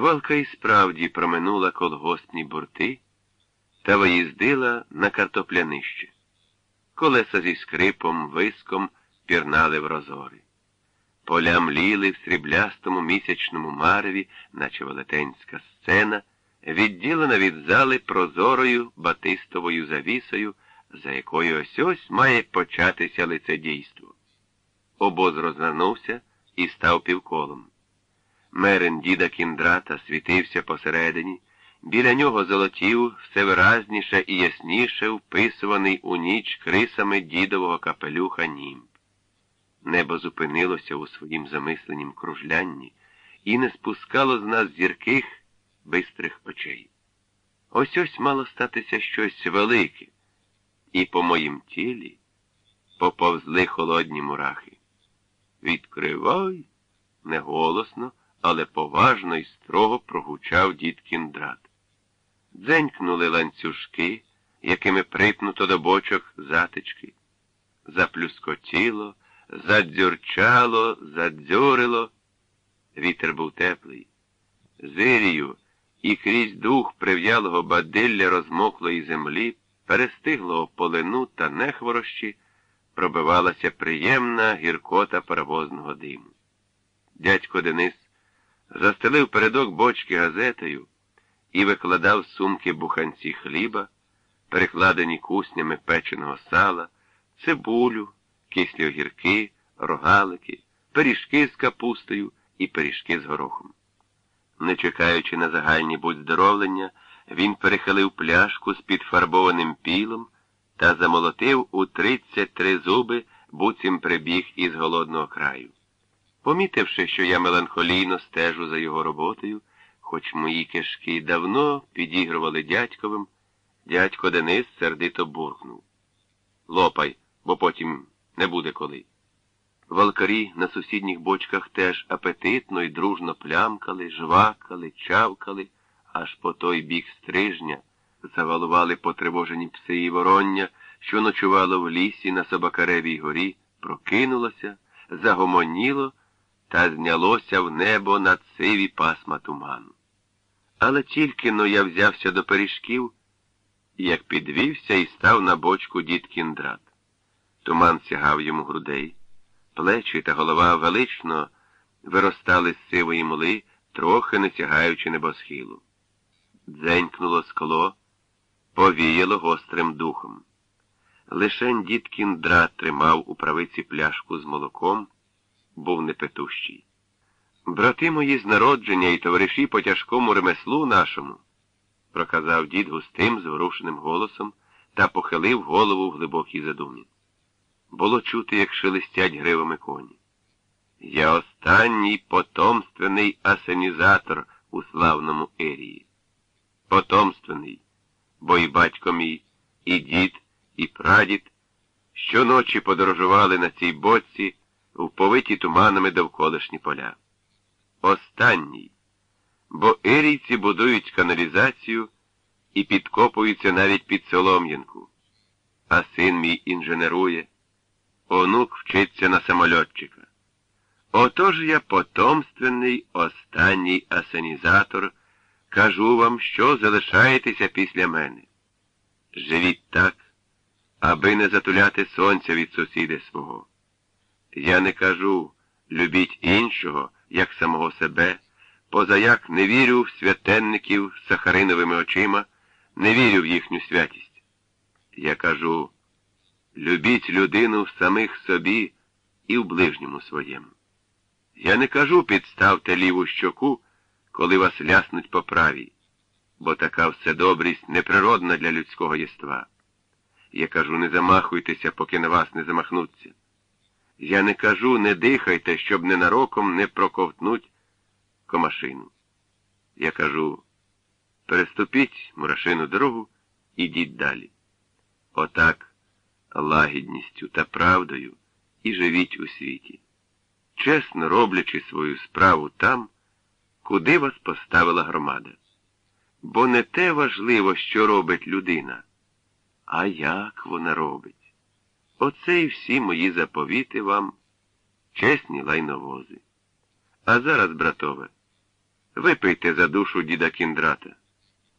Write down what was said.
Валка і справді проминула колгоспні бурти та виїздила на картоплянище. Колеса зі скрипом, виском пірнали в розори. Поля мліли в сріблястому місячному мареві, наче велетенська сцена, відділена від зали прозорою батистовою завісою, за якою ось ось має початися лицедійство. Обоз розвернувся і став півколом. Мерен діда кіндрата світився посередині, біля нього золотів все виразніше і ясніше вписуваний у ніч крисами дідового капелюха німб. Небо зупинилося у своїм замисленім кружлянні і не спускало з нас зірких, бистрих очей. Ось ось мало статися щось велике, і по моїм тілі поповзли холодні мурахи. Відкривай, неголосно, але поважно і строго прогучав дід кіндрат. Дзенькнули ланцюжки, якими припнуто до бочок затички. Заплюскотіло, задзюрчало, задзьорило. Вітер був теплий. Зирію і крізь дух прив'ялого бадилля розмоклої землі, перестиглого полину та нехворощі, пробивалася приємна гіркота паровозного диму. Дядько Денис застелив передок бочки газетою і викладав сумки буханці хліба, перекладені куснями печеного сала, цибулю, кислі огірки, рогалики, пиріжки з капустою і пиріжки з горохом. Не чекаючи на загальні будь-здоровлення, він перехилив пляшку з підфарбованим пілом та замолотив у тридцять три зуби, буцім прибіг із голодного краю. Помітивши, що я меланхолійно стежу за його роботою, хоч мої кишки давно підігрували дядьковим, дядько Денис сердито буркнув. Лопай, бо потім не буде коли. Волкарі на сусідніх бочках теж апетитно і дружно плямкали, жвакали, чавкали, аж по той бік стрижня завалували потривожені пси і вороння, що ночувало в лісі на Собакаревій горі, прокинулося, загомоніло та знялося в небо над сиві пасма туману. Але тільки но я взявся до пиріжків, як підвівся і став на бочку дід кіндрат. Туман сягав йому грудей, плечі та голова велично виростали з сивої мли, трохи не сягаючи небосхилу. Дзенькнуло скло, повіяло гострим духом. Лишень дід кіндрат тримав у правиці пляшку з молоком був непетущий. Брати мої з народження і товариші по тяжкому ремеслу нашому, проказав дід густим, зворушеним голосом та похилив голову в глибокій задумі. Було чути, як шелестять гривами коні. Я останній потомственний асенізатор у славному Ерії. Потомственний, бо і батько мій, і дід, і прадід щоночі подорожували на цій боці вповиті туманами довколишні поля. Останній, бо ерійці будують каналізацію і підкопуються навіть під Солом'янку, а син мій інженерує, онук вчиться на самольотчика. Отож я потомственний останній асенізатор, кажу вам, що залишаєтеся після мене. Живіть так, аби не затуляти сонця від сусіди свого. Я не кажу любіть іншого, як самого себе, позаяк не вірю в святенників з сахариновими очима, не вірю в їхню святість. Я кажу любіть людину в самих собі і в ближньому своєму. Я не кажу підставте ліву щоку, коли вас ляснуть по правій, бо така вседобрість неприродна для людського єства. Я кажу, не замахуйтеся, поки на вас не замахнуться. Я не кажу, не дихайте, щоб ненароком не проковтнуть комашину. Я кажу, переступіть мурашину дорогу, ідіть далі. Отак, лагідністю та правдою і живіть у світі, чесно роблячи свою справу там, куди вас поставила громада. Бо не те важливо, що робить людина, а як вона робить. Оце і всі мої заповіти вам, чесні лайновози. А зараз, братове, Випийте за душу діда кіндрата.